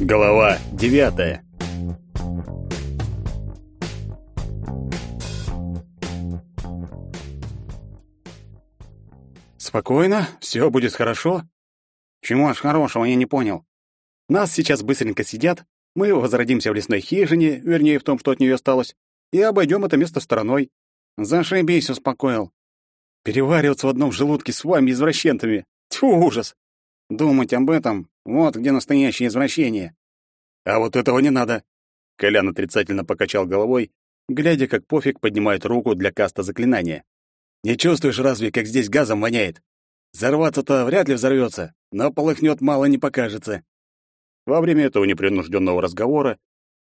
Глава девятая. Спокойно, все будет хорошо. Чему аж хорошего, я не понял. Нас сейчас быстренько сидят, мы возродимся в лесной хижине, вернее, в том, что от нее осталось, и обойдем это место стороной. Зашибись, успокоил. Перевариваться в одном желудке с вами, извращенцами. Тьфу, ужас. Думать об этом — вот где настоящее извращение. А вот этого не надо. Колян отрицательно покачал головой, глядя, как пофиг поднимает руку для каста заклинания. Не чувствуешь разве, как здесь газом воняет? Взорваться-то вряд ли взорвется, но полыхнет мало не покажется. Во время этого непринужденного разговора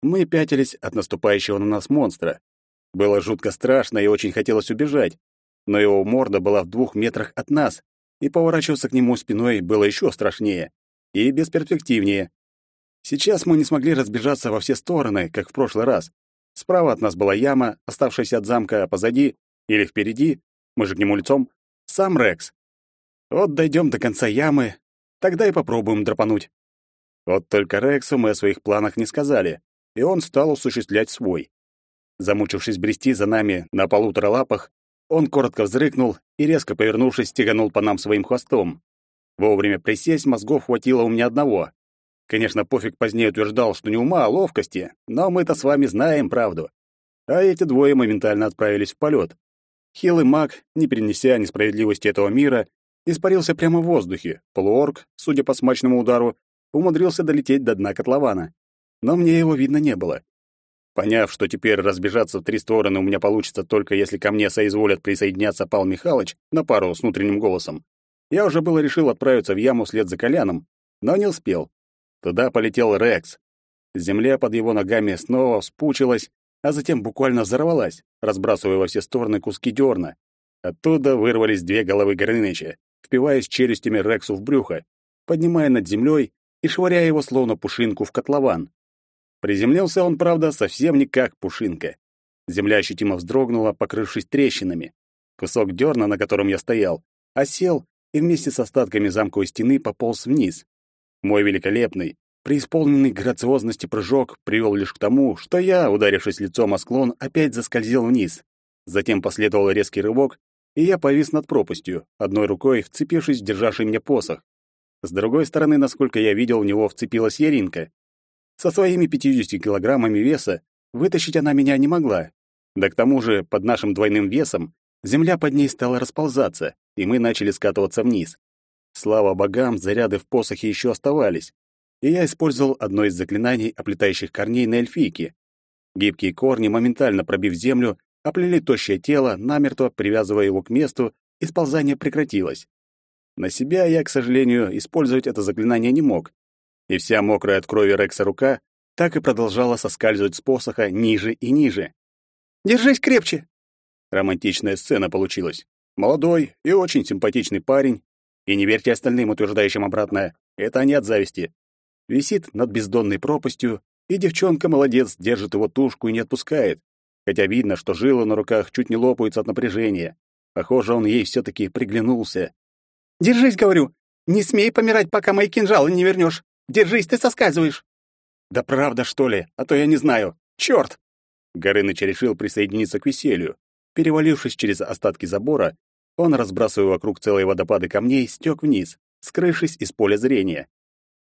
мы пятились от наступающего на нас монстра. Было жутко страшно и очень хотелось убежать, но его морда была в двух метрах от нас, и поворачиваться к нему спиной было еще страшнее и бесперспективнее. Сейчас мы не смогли разбежаться во все стороны, как в прошлый раз. Справа от нас была яма, оставшаяся от замка, а позади или впереди, мы же к нему лицом, сам Рекс. Вот дойдем до конца ямы, тогда и попробуем драпануть. Вот только Рексу мы о своих планах не сказали, и он стал осуществлять свой. Замучившись брести за нами на полутора лапах, он коротко взрыкнул и, резко повернувшись, стеганул по нам своим хвостом. Вовремя присесть мозгов хватило у меня одного. Конечно, пофиг позднее утверждал, что не ума, а ловкости, но мы-то с вами знаем правду. А эти двое моментально отправились в полет. Хилый маг, не перенеся несправедливости этого мира, испарился прямо в воздухе. Полуорг, судя по смачному удару, умудрился долететь до дна котлована. Но мне его видно не было. Поняв, что теперь разбежаться в три стороны у меня получится только если ко мне соизволят присоединяться Пал Михайлович на пару с внутренним голосом, я уже было решил отправиться в яму вслед за Коляном, но не успел. Туда полетел Рекс. Земля под его ногами снова вспучилась, а затем буквально взорвалась, разбрасывая во все стороны куски дерна. Оттуда вырвались две головы Горыныча, впиваясь челюстями Рексу в брюхо, поднимая над землей и швыряя его словно пушинку в котлован. Приземлился он, правда, совсем не как пушинка. Земля ощутимо вздрогнула, покрывшись трещинами. Кусок дерна, на котором я стоял, осел и вместе с остатками замковой стены пополз вниз. Мой великолепный, преисполненный грациозности прыжок привел лишь к тому, что я, ударившись лицом о склон, опять заскользил вниз. Затем последовал резкий рывок, и я повис над пропастью, одной рукой вцепившись в державший меня посох. С другой стороны, насколько я видел, в него вцепилась Яринка. Со своими 50 килограммами веса вытащить она меня не могла. Да к тому же, под нашим двойным весом, земля под ней стала расползаться, и мы начали скатываться вниз. Слава богам, заряды в посохе еще оставались, и я использовал одно из заклинаний оплетающих корней на эльфийке. Гибкие корни, моментально пробив землю, оплели тощее тело, намертво привязывая его к месту, и сползание прекратилось. На себя я, к сожалению, использовать это заклинание не мог, и вся мокрая от крови Рекса рука так и продолжала соскальзывать с посоха ниже и ниже. «Держись крепче!» Романтичная сцена получилась. Молодой и очень симпатичный парень, и не верьте остальным, утверждающим обратное, это не от зависти. Висит над бездонной пропастью, и девчонка молодец, держит его тушку и не отпускает, хотя видно, что жилы на руках чуть не лопаются от напряжения. Похоже, он ей все таки приглянулся. «Держись, говорю! Не смей помирать, пока мои кинжалы не вернешь. Держись, ты соскальзываешь!» «Да правда, что ли? А то я не знаю. Черт!» Горыныч решил присоединиться к веселью. Перевалившись через остатки забора, он, разбрасывая вокруг целые водопады камней, стек вниз, скрывшись из поля зрения.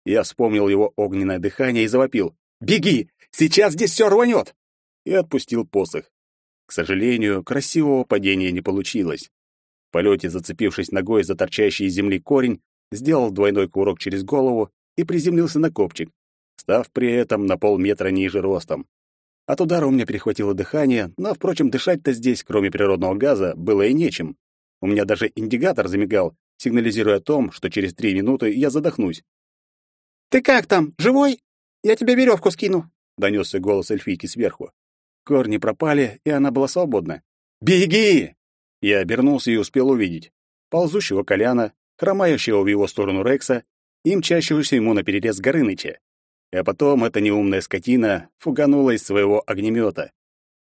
Я вспомнил его огненное дыхание и завопил. «Беги! Сейчас здесь все рванет!» И отпустил посох. К сожалению, красивого падения не получилось. В полете, зацепившись ногой за торчащий из земли корень, сделал двойной курок через голову и приземлился на копчик, став при этом на полметра ниже ростом. От удара у меня перехватило дыхание, но, впрочем, дышать-то здесь, кроме природного газа, было и нечем. У меня даже индикатор замигал, сигнализируя о том, что через три минуты я задохнусь. «Ты как там, живой? Я тебе веревку скину», — донесся голос эльфийки сверху. Корни пропали, и она была свободна. «Беги!» Я обернулся и успел увидеть ползущего Коляна, хромающего в его сторону Рекса и мчащегося ему на перерез Горыныча. А потом эта неумная скотина фуганула из своего огнемета.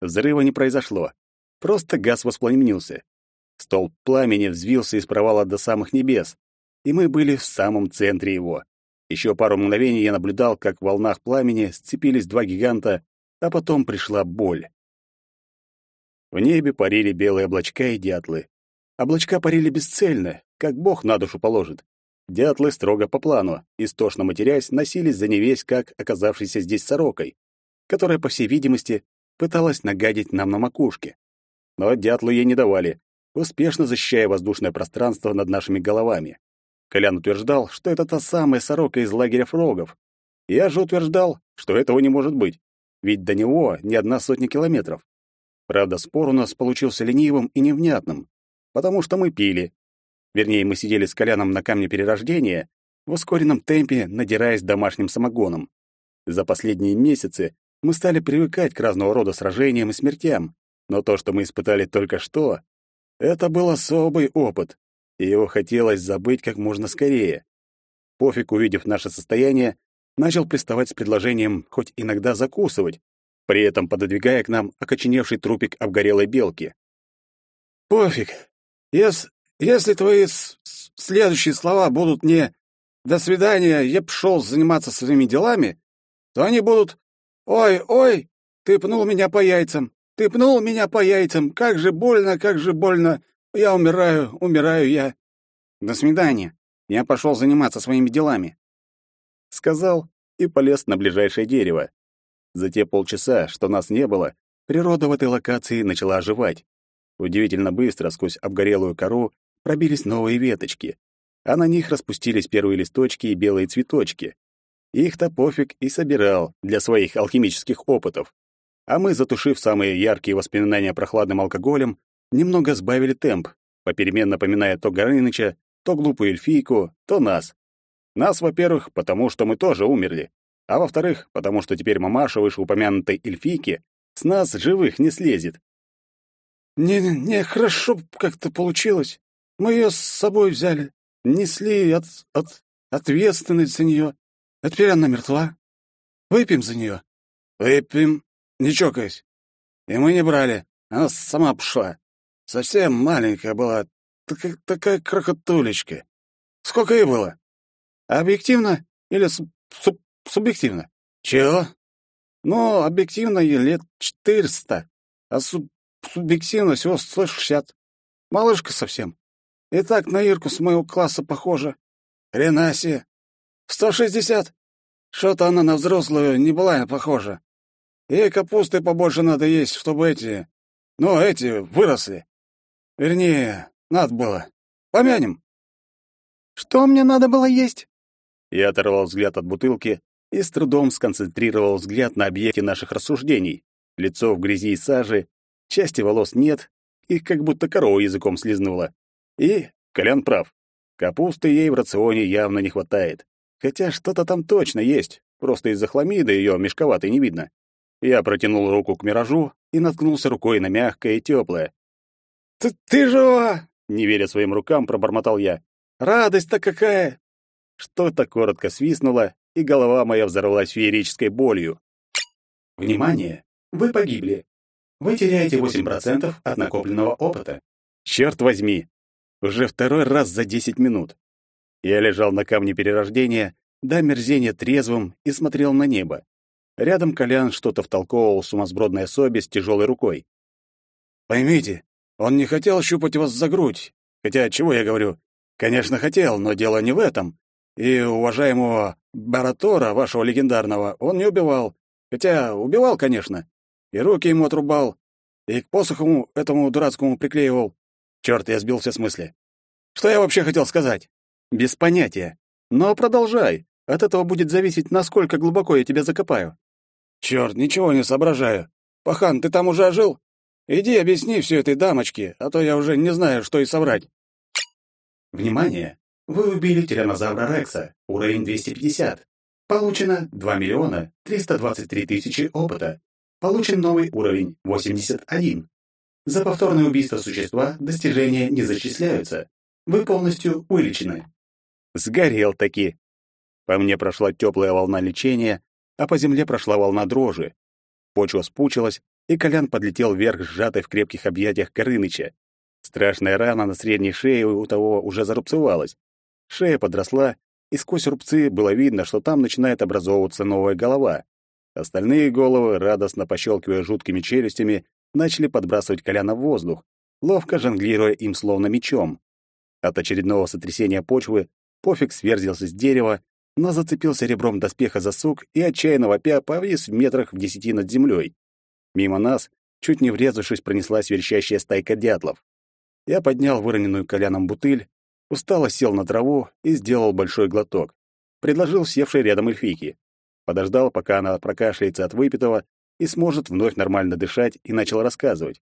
Взрыва не произошло. Просто газ воспламенился. Столб пламени взвился из провала до самых небес, и мы были в самом центре его. Еще пару мгновений я наблюдал, как в волнах пламени сцепились два гиганта, а потом пришла боль. В небе парили белые облачка и дятлы. Облачка парили бесцельно, как бог на душу положит. Дятлы строго по плану, истошно матерясь, носились за невесть, как оказавшейся здесь сорокой, которая, по всей видимости, пыталась нагадить нам на макушке. Но дятлы ей не давали, успешно защищая воздушное пространство над нашими головами. Колян утверждал, что это та самая сорока из лагеря фрогов. Я же утверждал, что этого не может быть, ведь до него не одна сотня километров. Правда, спор у нас получился ленивым и невнятным, потому что мы пили. Вернее, мы сидели с Коляном на камне перерождения, в ускоренном темпе надираясь домашним самогоном. За последние месяцы мы стали привыкать к разного рода сражениям и смертям, но то, что мы испытали только что, это был особый опыт, и его хотелось забыть как можно скорее. Пофиг, увидев наше состояние, начал приставать с предложением хоть иногда закусывать, при этом пододвигая к нам окоченевший трупик обгорелой белки. «Пофиг. Ес, если твои следующие слова будут не «до свидания, я пошел заниматься своими делами», то они будут «Ой, ой, ты пнул меня по яйцам, ты пнул меня по яйцам, как же больно, как же больно, я умираю, умираю я. До свидания. Я пошел заниматься своими делами. Сказал и полез на ближайшее дерево. За те полчаса, что нас не было, природа в этой локации начала оживать. Удивительно быстро сквозь обгорелую кору пробились новые веточки, а на них распустились первые листочки и белые цветочки. Их-то пофиг и собирал для своих алхимических опытов. А мы, затушив самые яркие воспоминания прохладным алкоголем, немного сбавили темп, попеременно поминая то Горыныча, то глупую эльфийку, то нас. Нас, во-первых, потому что мы тоже умерли, а во-вторых, потому что теперь мамаша вышеупомянутой эльфийки с нас живых не слезет. «Не, не хорошо как-то получилось. Мы ее с собой взяли, несли от, от, ответственность за нее, а теперь она мертва. Выпьем за нее». «Выпьем, не чокаясь. И мы не брали, она сама пошла. Совсем маленькая была, такая, такая крохотулечка. Сколько ей было? Объективно или суб суб субъективно? Чего? Ну, объективно ей лет четыреста, а суб субъективно всего сто шестьдесят. Малышка совсем. И так на Ирку с моего класса похожа. Хрена себе. Сто шестьдесят. Что-то она на взрослую не была похожа. Ей капусты побольше надо есть, чтобы эти... Ну, эти выросли. Вернее, надо было. Помянем. Что мне надо было есть? Я оторвал взгляд от бутылки и с трудом сконцентрировал взгляд на объекте наших рассуждений. Лицо в грязи и саже, части волос нет, их как будто корова языком слизнула. И Колян прав. Капусты ей в рационе явно не хватает. Хотя что-то там точно есть, просто из-за хламида ее мешковатой не видно. Я протянул руку к миражу и наткнулся рукой на мягкое и теплое. Ты, ты жива!» Не веря своим рукам, пробормотал я. «Радость-то какая!» Что-то коротко свистнуло, и голова моя взорвалась феерической болью. Внимание! Вы погибли. Вы теряете 8% от накопленного опыта. Черт возьми! Уже второй раз за 10 минут. Я лежал на камне перерождения, до мерзения трезвым, и смотрел на небо. Рядом Колян что-то втолковывал сумасбродной особе с тяжелой рукой. «Поймите, он не хотел щупать вас за грудь. Хотя, чего я говорю? Конечно, хотел, но дело не в этом. И уважаемого Баратора, вашего легендарного, он не убивал. Хотя убивал, конечно. И руки ему отрубал, и к посоху этому дурацкому приклеивал. Черт, я сбился с мысли. Что я вообще хотел сказать? Без понятия. Но продолжай. От этого будет зависеть, насколько глубоко я тебя закопаю. Черт, ничего не соображаю. Пахан, ты там уже ожил? Иди объясни все этой дамочке, а то я уже не знаю, что и соврать. Внимание! Вы убили тиранозавра Рекса, уровень 250. Получено 2 миллиона 323 тысячи опыта. Получен новый уровень 81. За повторное убийство существа достижения не зачисляются. Вы полностью вылечены. Сгорел таки. По мне прошла теплая волна лечения, а по земле прошла волна дрожи. Почва спучилась, и Колян подлетел вверх, сжатый в крепких объятиях Горыныча. Страшная рана на средней шее у того уже зарубцевалась. Шея подросла, и сквозь рубцы было видно, что там начинает образовываться новая голова. Остальные головы, радостно пощелкивая жуткими челюстями, начали подбрасывать Коляна в воздух, ловко жонглируя им словно мечом. От очередного сотрясения почвы пофиг сверзился с дерева, но зацепился ребром доспеха за сук и, отчаянно вопя, повис в метрах в десяти над землей. Мимо нас, чуть не врезавшись, пронеслась верещащая стайка дятлов. Я поднял выроненную коляном бутыль, устало сел на траву и сделал большой глоток. Предложил севшей рядом эльфийке. Подождал, пока она прокашляется от выпитого и сможет вновь нормально дышать, и начал рассказывать.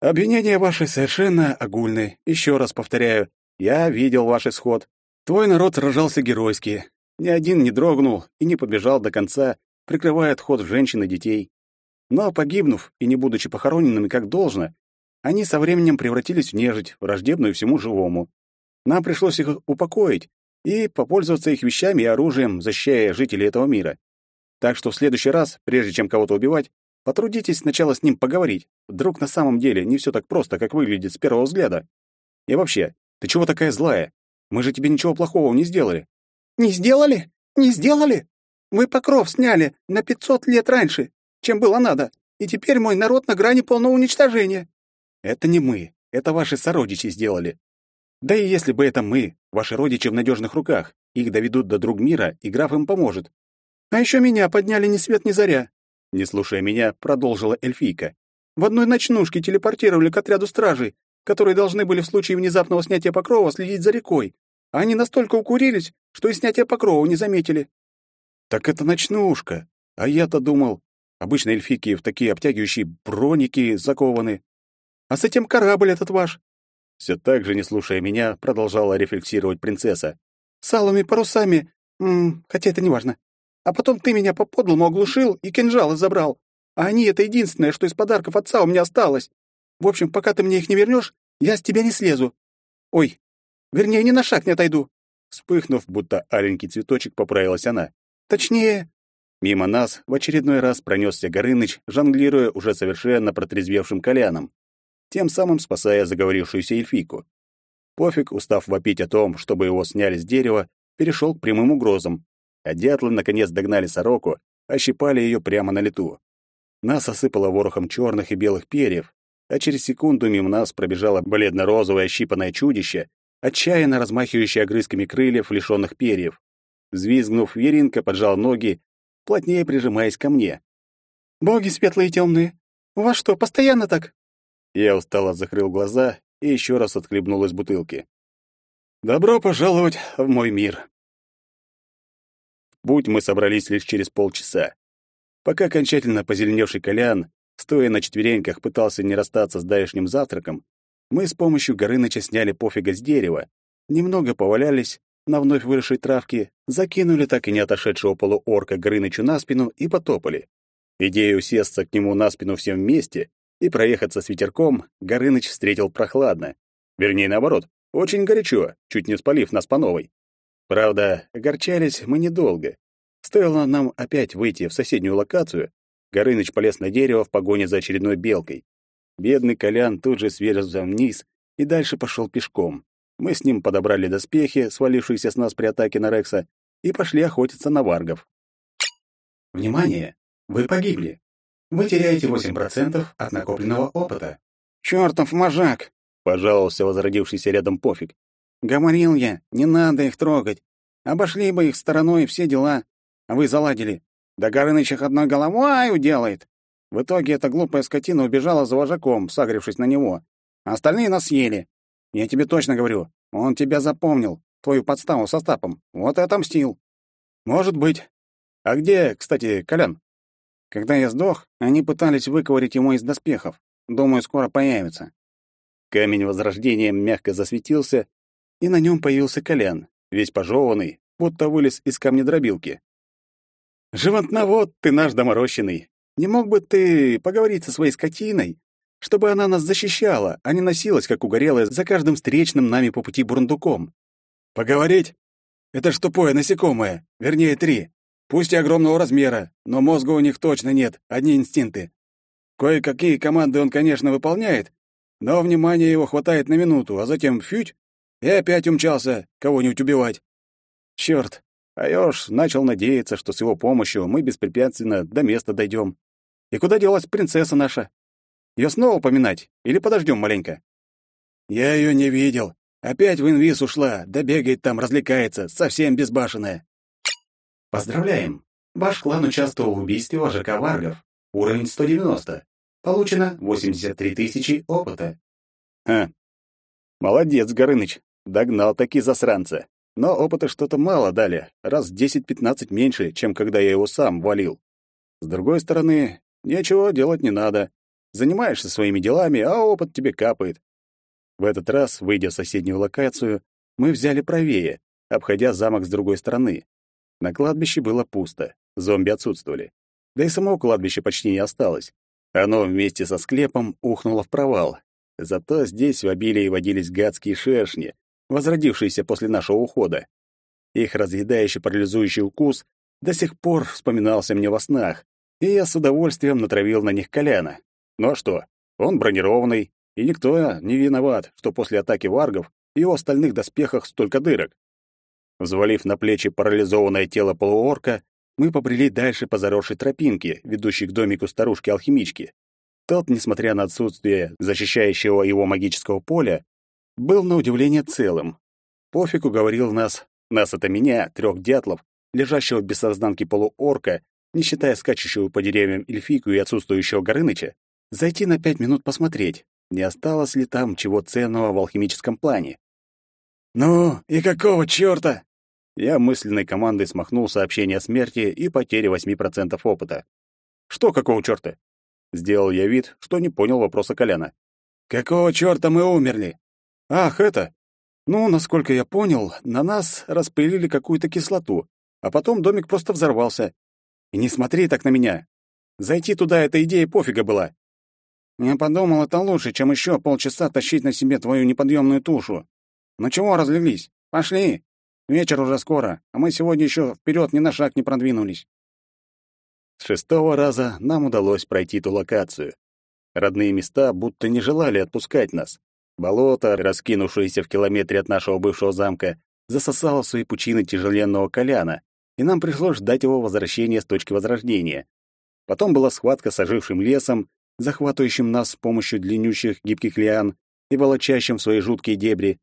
Обвинения ваши совершенно огульны. Еще раз повторяю, я видел ваш исход. Твой народ сражался геройски. Ни один не дрогнул и не побежал до конца, прикрывая отход женщин и детей. Но погибнув и не будучи похороненными как должно, они со временем превратились в нежить, враждебную всему живому. Нам пришлось их упокоить и попользоваться их вещами и оружием, защищая жителей этого мира. Так что в следующий раз, прежде чем кого-то убивать, потрудитесь сначала с ним поговорить. Вдруг на самом деле не все так просто, как выглядит с первого взгляда. И вообще, ты чего такая злая? Мы же тебе ничего плохого не сделали. Не сделали? Не сделали? Вы покров сняли на 500 лет раньше, чем было надо, и теперь мой народ на грани полного уничтожения. Это не мы, это ваши сородичи сделали. Да и если бы это мы, ваши родичи в надежных руках, их доведут до друг мира, и граф им поможет. А еще меня подняли ни свет ни заря. Не слушая меня, продолжила эльфийка. В одной ночнушке телепортировали к отряду стражей, которые должны были в случае внезапного снятия покрова следить за рекой. Они настолько укурились, что и снятие покрова не заметили. Так это ночнушка. А я-то думал, обычно эльфики в такие обтягивающие броники закованы. А с этим корабль этот ваш?» Все так же, не слушая меня, продолжала рефлексировать принцесса. «С алыми парусами, м -м, хотя это не важно. А потом ты меня по-подлому оглушил и кинжалы забрал. А они — это единственное, что из подарков отца у меня осталось. В общем, пока ты мне их не вернешь, я с тебя не слезу. Ой, вернее, ни на шаг не отойду». Вспыхнув, будто аленький цветочек, поправилась она. «Точнее...» Мимо нас в очередной раз пронесся Горыныч, жонглируя уже совершенно протрезвевшим коляном тем самым спасая заговорившуюся эльфийку. Пофиг, устав вопить о том, чтобы его сняли с дерева, перешел к прямым угрозам, а дятлы наконец догнали сороку, ощипали ее прямо на лету. Нас осыпало ворохом черных и белых перьев, а через секунду мимо нас пробежало бледно-розовое щипанное чудище, отчаянно размахивающее огрызками крыльев, лишенных перьев. Взвизгнув, Веринка поджал ноги, плотнее прижимаясь ко мне. «Боги светлые и темные, у вас что, постоянно так?» Я устало закрыл глаза и еще раз отхлебнул из бутылки. «Добро пожаловать в мой мир!» Путь мы собрались лишь через полчаса. Пока окончательно позеленевший Колян, стоя на четвереньках, пытался не расстаться с давешним завтраком, мы с помощью Горыныча сняли пофига с дерева, немного повалялись на вновь выросшей травке, закинули так и не отошедшего полуорка Горынычу на спину и потопали. Идея усесться к нему на спину всем вместе и проехаться с ветерком Горыныч встретил прохладно. Вернее, наоборот, очень горячо, чуть не спалив нас по новой. Правда, огорчались мы недолго. Стоило нам опять выйти в соседнюю локацию, Горыныч полез на дерево в погоне за очередной белкой. Бедный Колян тут же сверзался вниз и дальше пошел пешком. Мы с ним подобрали доспехи, свалившиеся с нас при атаке на Рекса, и пошли охотиться на варгов. Внимание! Вы погибли. Вы теряете 8% от накопленного опыта. «Чёртов мажак!» — пожаловался возродившийся рядом пофиг. «Говорил я, не надо их трогать. Обошли бы их стороной все дела. А вы заладили. Да Горыныч их одной головой уделает. В итоге эта глупая скотина убежала за вожаком, сагрившись на него. А остальные нас съели. Я тебе точно говорю, он тебя запомнил, твою подставу со стапом. Вот и отомстил». «Может быть. А где, кстати, Колян?» Когда я сдох, они пытались выковырять ему из доспехов. Думаю, скоро появится. Камень Возрождения мягко засветился, и на нем появился Колян, весь пожеванный, будто вылез из камнедробилки. «Животновод ты наш доморощенный! Не мог бы ты поговорить со своей скотиной, чтобы она нас защищала, а не носилась, как угорелая, за каждым встречным нами по пути бурундуком?» «Поговорить? Это ж тупое насекомое, вернее, три. Пусть и огромного размера, но мозга у них точно нет, одни инстинкты. Кое-какие команды он, конечно, выполняет, но внимания его хватает на минуту, а затем фють, и опять умчался кого-нибудь убивать. Черт, а я уж начал надеяться, что с его помощью мы беспрепятственно до места дойдем. И куда делась принцесса наша? Ее снова упоминать или подождем маленько? Я ее не видел. Опять в инвиз ушла, да бегает там, развлекается, совсем безбашенная. Поздравляем! Ваш клан участвовал в убийстве вожака Варгов. Уровень 190. Получено 83 тысячи опыта. Ха. Молодец, Горыныч. Догнал таки засранца. Но опыта что-то мало дали, раз в 10-15 меньше, чем когда я его сам валил. С другой стороны, ничего делать не надо. Занимаешься своими делами, а опыт тебе капает. В этот раз, выйдя в соседнюю локацию, мы взяли правее, обходя замок с другой стороны. На кладбище было пусто, зомби отсутствовали. Да и самого кладбища почти не осталось. Оно вместе со склепом ухнуло в провал. Зато здесь в обилии водились гадские шершни, возродившиеся после нашего ухода. Их разъедающий парализующий укус до сих пор вспоминался мне во снах, и я с удовольствием натравил на них Коляна. Ну а что? Он бронированный, и никто не виноват, что после атаки варгов в его остальных доспехах столько дырок. Взвалив на плечи парализованное тело полуорка, мы побрели дальше по заросшей тропинке, ведущей к домику старушки-алхимички. Тот, несмотря на отсутствие защищающего его магического поля, был на удивление целым. Пофиг уговорил нас, нас это меня, трех дятлов, лежащего без сознанки полуорка, не считая скачущего по деревьям эльфийку и отсутствующего Горыныча, зайти на пять минут посмотреть, не осталось ли там чего ценного в алхимическом плане. «Ну, и какого чёрта?» Я мысленной командой смахнул сообщение о смерти и потере 8% опыта. «Что какого чёрта?» Сделал я вид, что не понял вопроса Коляна. «Какого чёрта мы умерли?» «Ах, это! Ну, насколько я понял, на нас распылили какую-то кислоту, а потом домик просто взорвался. И не смотри так на меня. Зайти туда эта идея пофига была. Я подумал, это лучше, чем еще полчаса тащить на себе твою неподъемную тушу. Ну чего разлились? Пошли. Вечер уже скоро, а мы сегодня еще вперед ни на шаг не продвинулись. С шестого раза нам удалось пройти ту локацию. Родные места будто не желали отпускать нас. Болото, раскинувшееся в километре от нашего бывшего замка, засосало свои пучины тяжеленного коляна, и нам пришлось ждать его возвращения с точки возрождения. Потом была схватка с ожившим лесом, захватывающим нас с помощью длиннющих гибких лиан и волочащим свои жуткие дебри.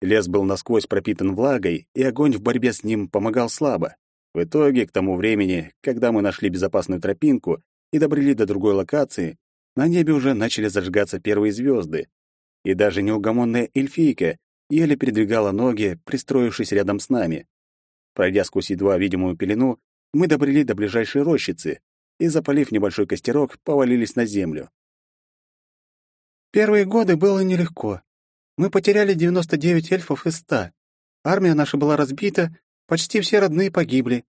Лес был насквозь пропитан влагой, и огонь в борьбе с ним помогал слабо. В итоге, к тому времени, когда мы нашли безопасную тропинку и добрели до другой локации, на небе уже начали зажигаться первые звезды, и даже неугомонная эльфийка еле передвигала ноги, пристроившись рядом с нами. Пройдя сквозь едва видимую пелену, мы добрели до ближайшей рощицы и, запалив небольшой костерок, повалились на землю. Первые годы было нелегко. Мы потеряли 99 эльфов из 100. Армия наша была разбита, почти все родные погибли.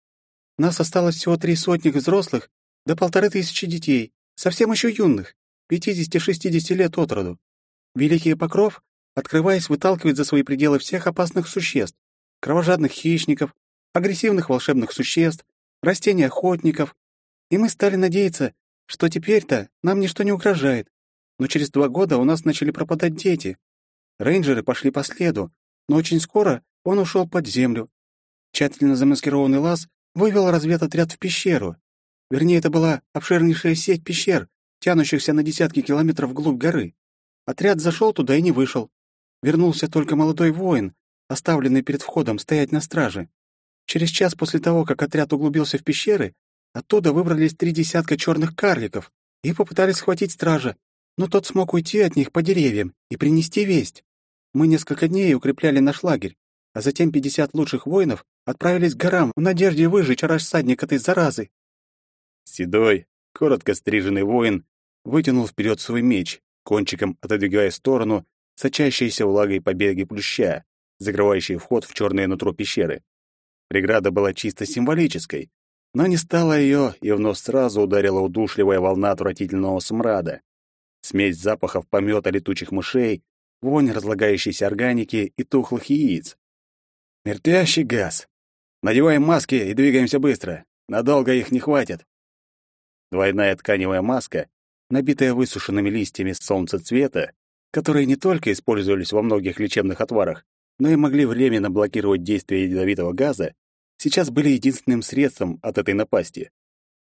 Нас осталось всего три сотни взрослых да полторы тысячи детей, совсем еще юных, 50-60 лет от роду. Великий Покров, открываясь, выталкивает за свои пределы всех опасных существ, кровожадных хищников, агрессивных волшебных существ, растений-охотников. И мы стали надеяться, что теперь-то нам ничто не угрожает. Но через два года у нас начали пропадать дети. Рейнджеры пошли по следу, но очень скоро он ушел под землю. Тщательно замаскированный лаз вывел разведотряд в пещеру. Вернее, это была обширнейшая сеть пещер, тянущихся на десятки километров вглубь горы. Отряд зашел туда и не вышел. Вернулся только молодой воин, оставленный перед входом стоять на страже. Через час после того, как отряд углубился в пещеры, оттуда выбрались три десятка черных карликов и попытались схватить стража, но тот смог уйти от них по деревьям и принести весть. Мы несколько дней укрепляли наш лагерь, а затем пятьдесят лучших воинов отправились к горам в надежде выжечь рассадник этой заразы. Седой, коротко стриженный воин вытянул вперед свой меч, кончиком отодвигая сторону сочащиеся влагой побеги плюща, закрывающие вход в черное нутро пещеры. Преграда была чисто символической, но не стало ее, и в нос сразу ударила удушливая волна отвратительного смрада. Смесь запахов помета летучих мышей, вонь разлагающейся органики и тухлых яиц. «Мертвящий газ! Надеваем маски и двигаемся быстро. Надолго их не хватит». Двойная тканевая маска набитая высушенными листьями солнцецвета, которые не только использовались во многих лечебных отварах, но и могли временно блокировать действие ядовитого газа, сейчас были единственным средством от этой напасти.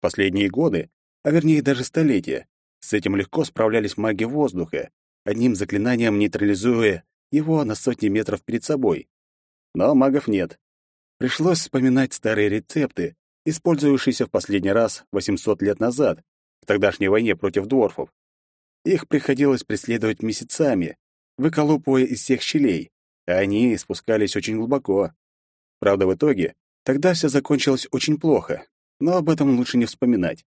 Последние годы, а вернее даже столетия, с этим легко справлялись маги воздуха, одним заклинанием нейтрализуя его на сотни метров перед собой. Но магов нет. Пришлось вспоминать старые рецепты, использовавшиеся в последний раз 800 лет назад, в тогдашней войне против дворфов. Их приходилось преследовать месяцами, выколупывая из всех щелей, а они спускались очень глубоко. Правда, в итоге тогда все закончилось очень плохо, но об этом лучше не вспоминать.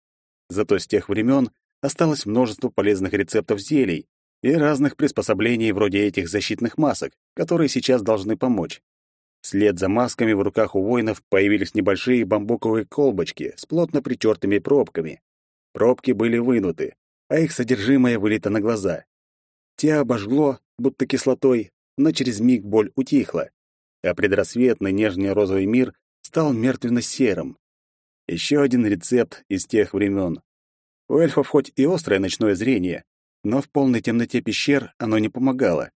Зато с тех времен осталось множество полезных рецептов зелий и разных приспособлений вроде этих защитных масок, которые сейчас должны помочь. Вслед за масками в руках у воинов появились небольшие бамбуковые колбочки с плотно притертыми пробками. Пробки были вынуты, а их содержимое вылито на глаза. Те обожгло, будто кислотой, но через миг боль утихла, а предрассветный нежный розовый мир стал мертвенно-серым. Еще один рецепт из тех времен. У эльфов хоть и острое ночное зрение, но в полной темноте пещер оно не помогало.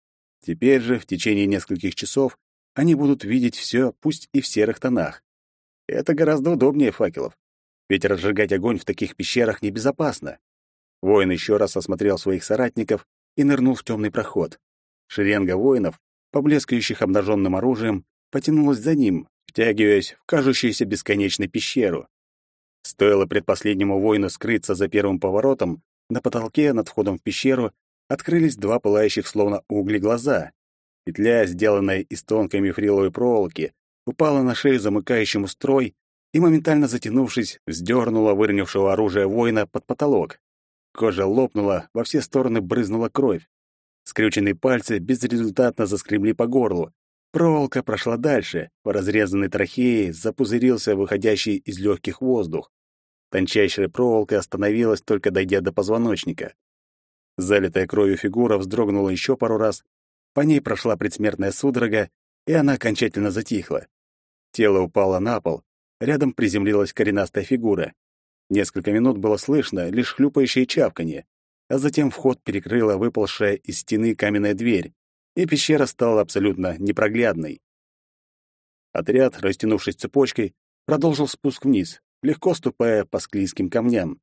Теперь же, в течение нескольких часов, они будут видеть все, пусть и в серых тонах. Это гораздо удобнее факелов, ведь разжигать огонь в таких пещерах небезопасно. Воин еще раз осмотрел своих соратников и нырнул в темный проход. Шеренга воинов, поблескающих обнаженным оружием, потянулась за ним, втягиваясь в кажущуюся бесконечной пещеру. Стоило предпоследнему воину скрыться за первым поворотом, на потолке над входом в пещеру открылись два пылающих словно угли глаза. Петля, сделанная из тонкой мифриловой проволоки, упала на шею замыкающему строй и, моментально затянувшись, вздернула выронившего оружие воина под потолок. Кожа лопнула, во все стороны брызнула кровь. Скрюченные пальцы безрезультатно заскребли по горлу. Проволока прошла дальше, по разрезанной трахее запузырился выходящий из легких воздух. Тончайшая проволока остановилась, только дойдя до позвоночника. Залитая кровью фигура вздрогнула еще пару раз, по ней прошла предсмертная судорога, и она окончательно затихла. Тело упало на пол, рядом приземлилась коренастая фигура. Несколько минут было слышно лишь хлюпающее чавканье, а затем вход перекрыла выползшая из стены каменная дверь, и пещера стала абсолютно непроглядной. Отряд, растянувшись цепочкой, продолжил спуск вниз, легко ступая по склизким камням.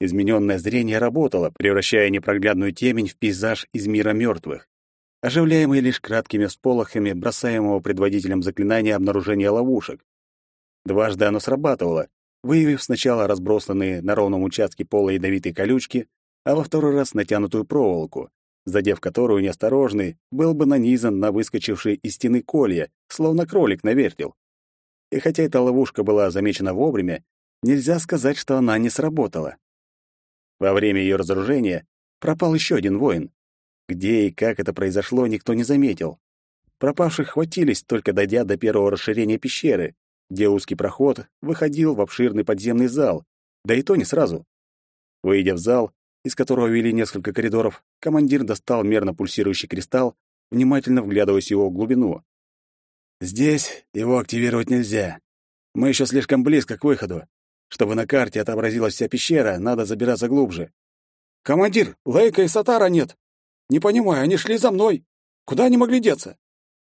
Измененное зрение работало, превращая непроглядную темень в пейзаж из мира мертвых, оживляемый лишь краткими всполохами бросаемого предводителем заклинания обнаружения ловушек. Дважды оно срабатывало, выявив сначала разбросанные на ровном участке пола ядовитые колючки, а во второй раз натянутую проволоку, задев которую неосторожный был бы нанизан на выскочившие из стены колья, словно кролик на вертел. И хотя эта ловушка была замечена вовремя, нельзя сказать, что она не сработала. Во время ее разоружения пропал еще один воин. Где и как это произошло, никто не заметил. Пропавших хватились, только дойдя до первого расширения пещеры, где узкий проход выходил в обширный подземный зал, да и то не сразу. Выйдя в зал, из которого вели несколько коридоров, командир достал мерно пульсирующий кристалл, внимательно вглядываясь в его глубину. Здесь его активировать нельзя. Мы еще слишком близко к выходу. Чтобы на карте отобразилась вся пещера, надо забираться глубже. Командир, Лейка и Сатара нет. Не понимаю, они шли за мной. Куда они могли деться?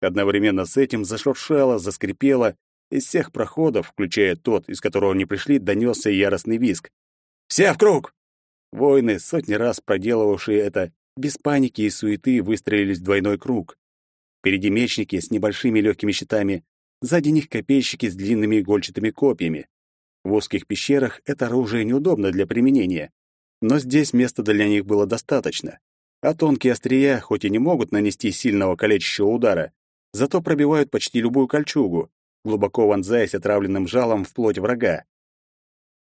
Одновременно с этим зашуршало, заскрипело. Из всех проходов, включая тот, из которого они пришли, донесся яростный визг. «Все в круг!» Воины, сотни раз проделывавшие это, без паники и суеты выстроились в двойной круг. Впереди мечники с небольшими легкими щитами, сзади них копейщики с длинными игольчатыми копьями. В узких пещерах это оружие неудобно для применения, но здесь места для них было достаточно. А тонкие острия, хоть и не могут нанести сильного калечащего удара, зато пробивают почти любую кольчугу, глубоко вонзаясь отравленным жалом в плоть врага.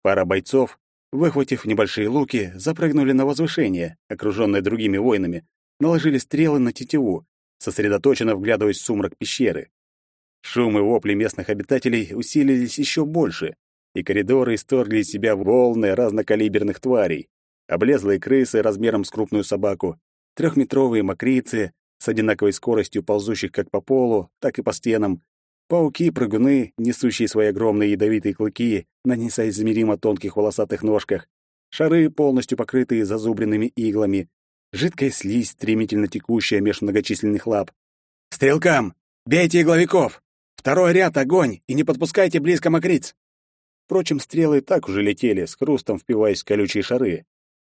Пара бойцов, выхватив небольшие луки, запрыгнули на возвышение, окружённое другими воинами, наложили стрелы на тетиву сосредоточенно вглядываясь в сумрак пещеры. Шум и вопли местных обитателей усилились еще больше, и коридоры исторгли из себя волны разнокалиберных тварей. Облезлые крысы размером с крупную собаку, трехметровые мокрицы с одинаковой скоростью ползущих как по полу, так и по стенам, пауки-прыгуны, несущие свои огромные ядовитые клыки на несоизмеримо тонких волосатых ножках, шары, полностью покрытые зазубренными иглами, жидкая слизь, стремительно текущая меж многочисленных лап. «Стрелкам! Бейте игловиков! Второй ряд — огонь, и не подпускайте близко мокриц!» Впрочем, стрелы так уже летели, с хрустом впиваясь в колючие шары.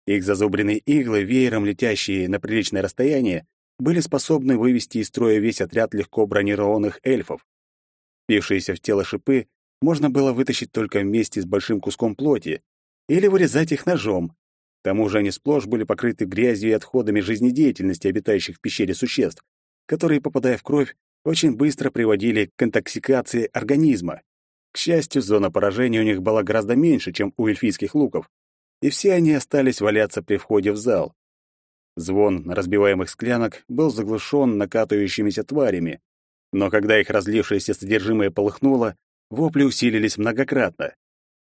Их зазубренные иглы, веером летящие на приличное расстояние, были способны вывести из строя весь отряд легко бронированных эльфов. Впившиеся в тело шипы можно было вытащить только вместе с большим куском плоти или вырезать их ножом. К тому же они сплошь были покрыты грязью и отходами жизнедеятельности обитающих в пещере существ, которые, попадая в кровь, очень быстро приводили к интоксикации организма. К счастью, зона поражения у них была гораздо меньше, чем у эльфийских луков, и все они остались валяться при входе в зал. Звон разбиваемых склянок был заглушен накатывающимися тварями, но когда их разлившееся содержимое полыхнуло, вопли усилились многократно.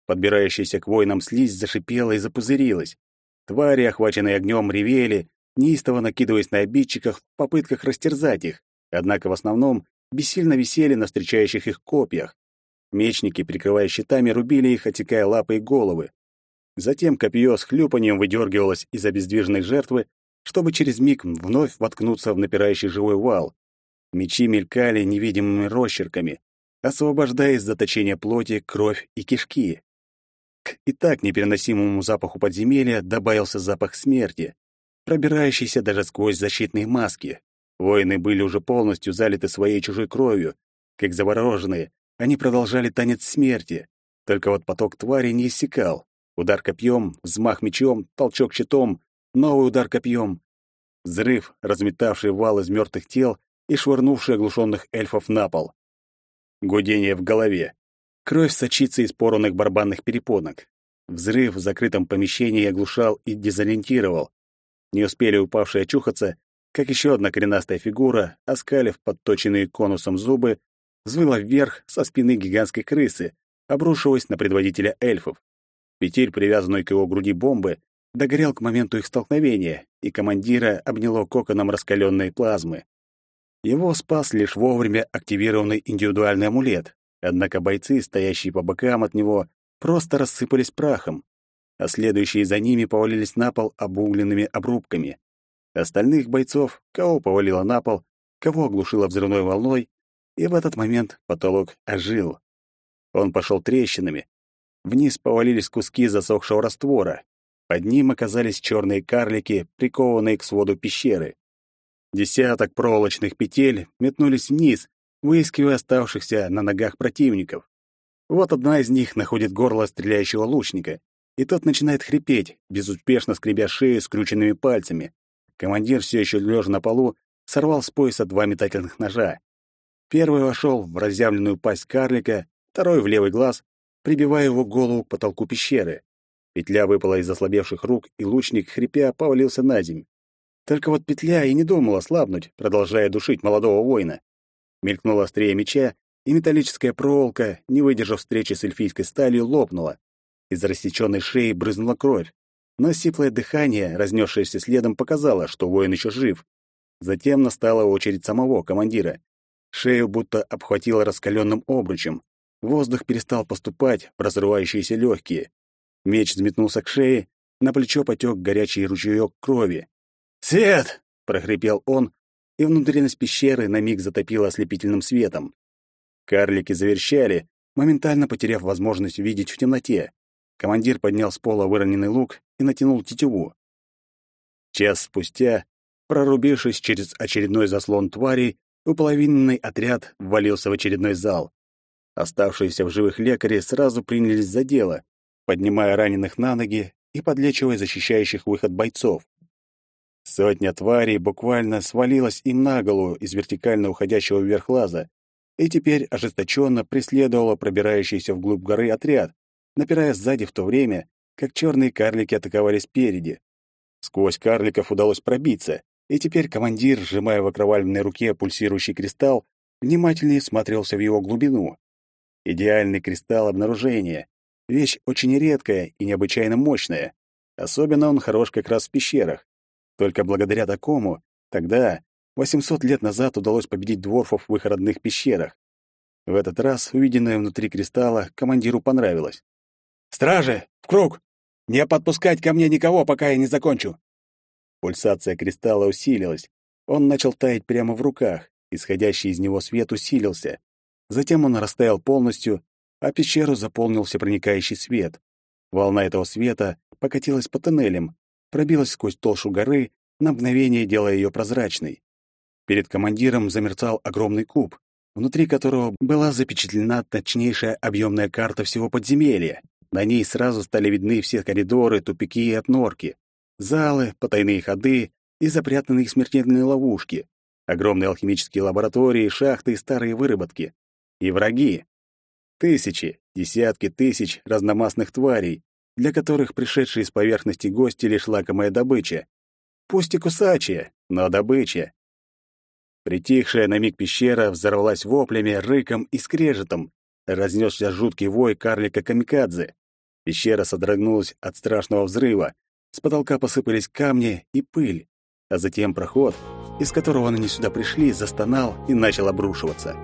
Подбирающаяся к воинам слизь зашипела и запузырилась. Твари, охваченные огнем, ревели, неистово накидываясь на обидчиков в попытках растерзать их, однако в основном бессильно висели на встречающих их копьях. Мечники, прикрывая щитами, рубили их, отекая лапы и головы. Затем копье с хлюпанием выдергивалось из обездвиженной жертвы, чтобы через миг вновь воткнуться в напирающий живой вал. Мечи мелькали невидимыми росчерками, освобождая из заточения плоти кровь и кишки. К и так непереносимому запаху подземелья добавился запах смерти, пробирающийся даже сквозь защитные маски. Воины были уже полностью залиты своей чужой кровью. Как завороженные, они продолжали танец смерти. Только вот поток твари не иссякал. Удар копьем, взмах мечом, толчок щитом, новый удар копьем. Взрыв, разметавший вал из мертвых тел и швырнувший оглушенных эльфов на пол. Гудение в голове. Кровь сочится из порванных барабанных перепонок. Взрыв в закрытом помещении оглушал и дезориентировал. Не успели упавшие очухаться, как еще одна коренастая фигура, оскалив подточенные конусом зубы, взвыла вверх со спины гигантской крысы, обрушиваясь на предводителя эльфов. Петель, привязанной к его груди бомбы, догорел к моменту их столкновения, и командира обняло коконом раскаленной плазмы. Его спас лишь вовремя активированный индивидуальный амулет, однако бойцы, стоящие по бокам от него, просто рассыпались прахом, а следующие за ними повалились на пол обугленными обрубками. Остальных бойцов, кого повалило на пол, кого оглушило взрывной волной, и в этот момент потолок ожил. Он пошел трещинами, Вниз повалились куски засохшего раствора. Под ним оказались черные карлики, прикованные к своду пещеры. Десяток проволочных петель метнулись вниз, выискивая оставшихся на ногах противников. Вот одна из них находит горло стреляющего лучника, и тот начинает хрипеть, безуспешно скребя шею скрученными пальцами. Командир, все еще лежа на полу, сорвал с пояса два метательных ножа. Первый вошел в разъявленную пасть карлика, второй — в левый глаз, прибивая его голову к потолку пещеры. Петля выпала из ослабевших рук, и лучник, хрипя, повалился на землю. Только вот петля и не думала слабнуть, продолжая душить молодого воина. Мелькнула острее меча, и металлическая проволока, не выдержав встречи с эльфийской сталью, лопнула. Из рассеченной шеи брызнула кровь. Но сиплое дыхание, разнесшееся следом, показало, что воин еще жив. Затем настала очередь самого командира. Шею будто обхватило раскаленным обручем. Воздух перестал поступать в разрывающиеся легкие. Меч взметнулся к шее, на плечо потек горячий ручеек крови. «Свет!» — прохрипел он, и внутренность пещеры на миг затопило ослепительным светом. Карлики заверщали, моментально потеряв возможность видеть в темноте. Командир поднял с пола выроненный лук и натянул тетиву. Час спустя, прорубившись через очередной заслон тварей, уполовиненный отряд ввалился в очередной зал. Оставшиеся в живых лекари сразу принялись за дело, поднимая раненых на ноги и подлечивая защищающих выход бойцов. Сотня тварей буквально свалилась им на голову из вертикально уходящего вверх лаза, и теперь ожесточенно преследовала пробирающийся вглубь горы отряд, напирая сзади в то время, как черные карлики атаковали спереди. Сквозь карликов удалось пробиться, и теперь командир, сжимая в окровавленной руке пульсирующий кристалл, внимательнее смотрелся в его глубину. Идеальный кристалл обнаружения. Вещь очень редкая и необычайно мощная. Особенно он хорош как раз в пещерах. Только благодаря такому тогда, 800 лет назад, удалось победить дворфов в их родных пещерах. В этот раз увиденное внутри кристалла командиру понравилось. «Стражи! В круг! Не подпускать ко мне никого, пока я не закончу!» Пульсация кристалла усилилась. Он начал таять прямо в руках, Исходящий из него свет усилился. Затем он растаял полностью, а пещеру заполнил всепроникающий свет. Волна этого света покатилась по тоннелям, пробилась сквозь толщу горы, на мгновение делая ее прозрачной. Перед командиром замерцал огромный куб, внутри которого была запечатлена точнейшая объемная карта всего подземелья. На ней сразу стали видны все коридоры, тупики и отнорки, залы, потайные ходы и запрятанные смертельные ловушки, огромные алхимические лаборатории, шахты и старые выработки. И враги. Тысячи, десятки тысяч разномастных тварей, для которых пришедшие с поверхности гости лишь лакомая добыча. Пусть и кусачая, но добыча. Притихшая на миг пещера взорвалась воплями, рыком и скрежетом. Разнесся жуткий вой карлика-камикадзе. Пещера содрогнулась от страшного взрыва. С потолка посыпались камни и пыль. А затем проход, из которого они сюда пришли, застонал и начал обрушиваться.